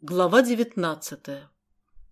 Глава девятнадцатая.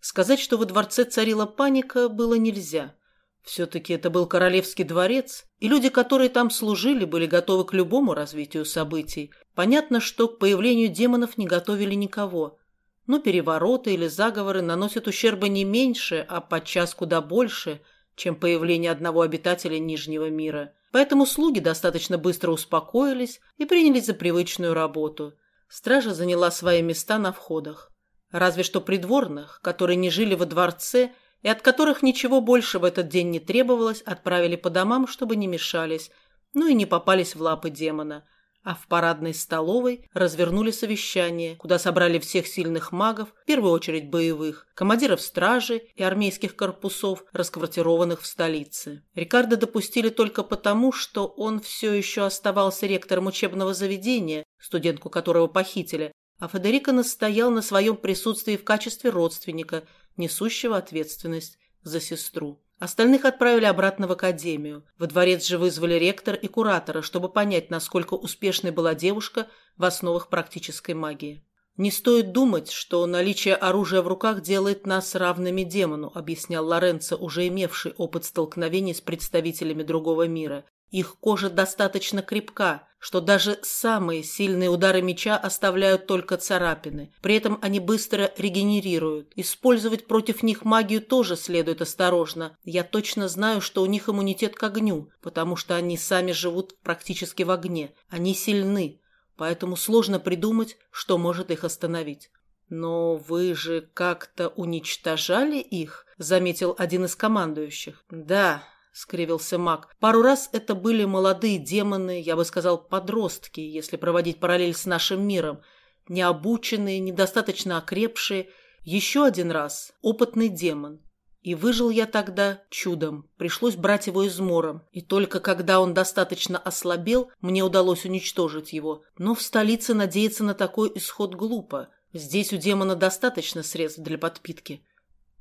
Сказать, что во дворце царила паника, было нельзя. Все-таки это был королевский дворец, и люди, которые там служили, были готовы к любому развитию событий. Понятно, что к появлению демонов не готовили никого. Но перевороты или заговоры наносят ущерба не меньше, а подчас куда больше, чем появление одного обитателя Нижнего мира. Поэтому слуги достаточно быстро успокоились и принялись за привычную работу – Стража заняла свои места на входах. Разве что придворных, которые не жили во дворце и от которых ничего больше в этот день не требовалось, отправили по домам, чтобы не мешались, ну и не попались в лапы демона – а в парадной столовой развернули совещание, куда собрали всех сильных магов, в первую очередь боевых, командиров стражи и армейских корпусов, расквартированных в столице. Рикардо допустили только потому, что он все еще оставался ректором учебного заведения, студентку которого похитили, а Федерико настоял на своем присутствии в качестве родственника, несущего ответственность за сестру. Остальных отправили обратно в академию. Во дворец же вызвали ректора и куратора, чтобы понять, насколько успешной была девушка в основах практической магии. «Не стоит думать, что наличие оружия в руках делает нас равными демону», объяснял Лоренцо, уже имевший опыт столкновений с представителями другого мира. Их кожа достаточно крепка, что даже самые сильные удары меча оставляют только царапины. При этом они быстро регенерируют. Использовать против них магию тоже следует осторожно. Я точно знаю, что у них иммунитет к огню, потому что они сами живут практически в огне. Они сильны, поэтому сложно придумать, что может их остановить. «Но вы же как-то уничтожали их?» – заметил один из командующих. «Да, — скривился маг. «Пару раз это были молодые демоны, я бы сказал, подростки, если проводить параллель с нашим миром. Необученные, недостаточно окрепшие. Еще один раз — опытный демон. И выжил я тогда чудом. Пришлось брать его измором. И только когда он достаточно ослабел, мне удалось уничтожить его. Но в столице надеяться на такой исход глупо. Здесь у демона достаточно средств для подпитки.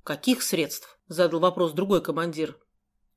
«Каких средств?» — задал вопрос другой командир.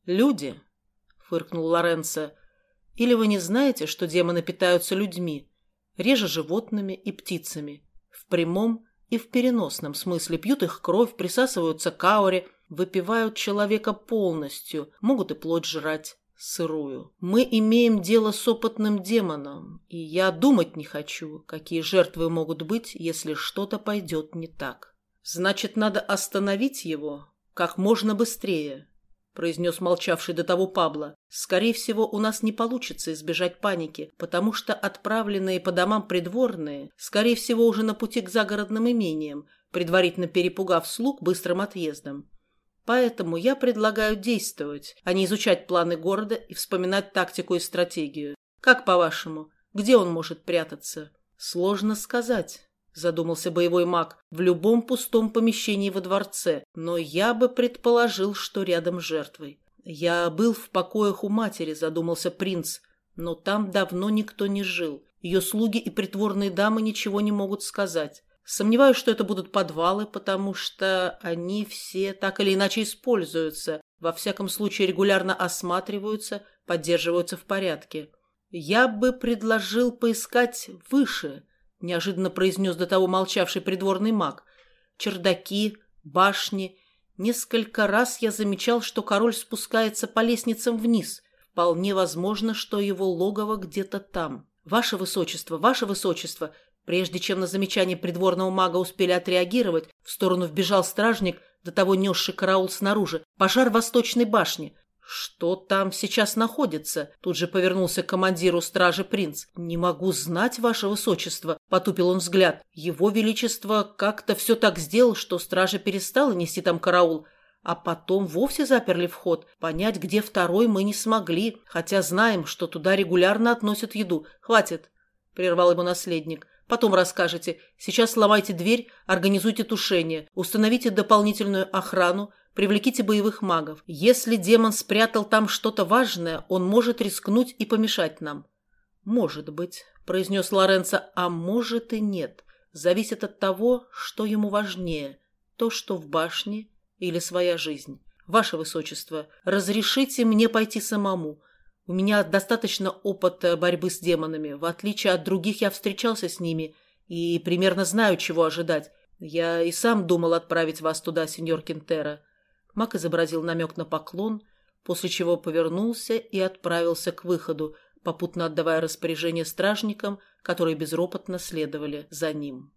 «Люди», — фыркнул Лоренцо, — «или вы не знаете, что демоны питаются людьми, реже животными и птицами, в прямом и в переносном смысле пьют их кровь, присасываются к ауре, выпивают человека полностью, могут и плоть жрать сырую. Мы имеем дело с опытным демоном, и я думать не хочу, какие жертвы могут быть, если что-то пойдет не так. Значит, надо остановить его как можно быстрее, произнес молчавший до того Пабло. «Скорее всего, у нас не получится избежать паники, потому что отправленные по домам придворные, скорее всего, уже на пути к загородным имениям, предварительно перепугав слуг быстрым отъездом. Поэтому я предлагаю действовать, а не изучать планы города и вспоминать тактику и стратегию. Как по-вашему, где он может прятаться?» «Сложно сказать» задумался боевой маг, в любом пустом помещении во дворце, но я бы предположил, что рядом с жертвой. Я был в покоях у матери, задумался принц, но там давно никто не жил. Ее слуги и притворные дамы ничего не могут сказать. Сомневаюсь, что это будут подвалы, потому что они все так или иначе используются, во всяком случае регулярно осматриваются, поддерживаются в порядке. Я бы предложил поискать выше, — неожиданно произнес до того молчавший придворный маг. «Чердаки, башни. Несколько раз я замечал, что король спускается по лестницам вниз. Вполне возможно, что его логово где-то там. Ваше высочество, ваше высочество!» Прежде чем на замечание придворного мага успели отреагировать, в сторону вбежал стражник, до того несший караул снаружи. Пожар в восточной башне. «Что там сейчас находится?» Тут же повернулся к командиру стражи принц. «Не могу знать, ваше высочество», — потупил он взгляд. «Его величество как-то все так сделал, что стража перестала нести там караул, а потом вовсе заперли вход. Понять, где второй, мы не смогли, хотя знаем, что туда регулярно относят еду. Хватит», — прервал ему наследник. Потом расскажете. Сейчас сломайте дверь, организуйте тушение, установите дополнительную охрану, Привлеките боевых магов. Если демон спрятал там что-то важное, он может рискнуть и помешать нам. Может быть, произнес Лоренцо, а может и нет. Зависит от того, что ему важнее. То, что в башне или своя жизнь. Ваше Высочество, разрешите мне пойти самому. У меня достаточно опыта борьбы с демонами. В отличие от других, я встречался с ними и примерно знаю, чего ожидать. «Я и сам думал отправить вас туда, сеньор Кентера». Мак изобразил намек на поклон, после чего повернулся и отправился к выходу, попутно отдавая распоряжение стражникам, которые безропотно следовали за ним.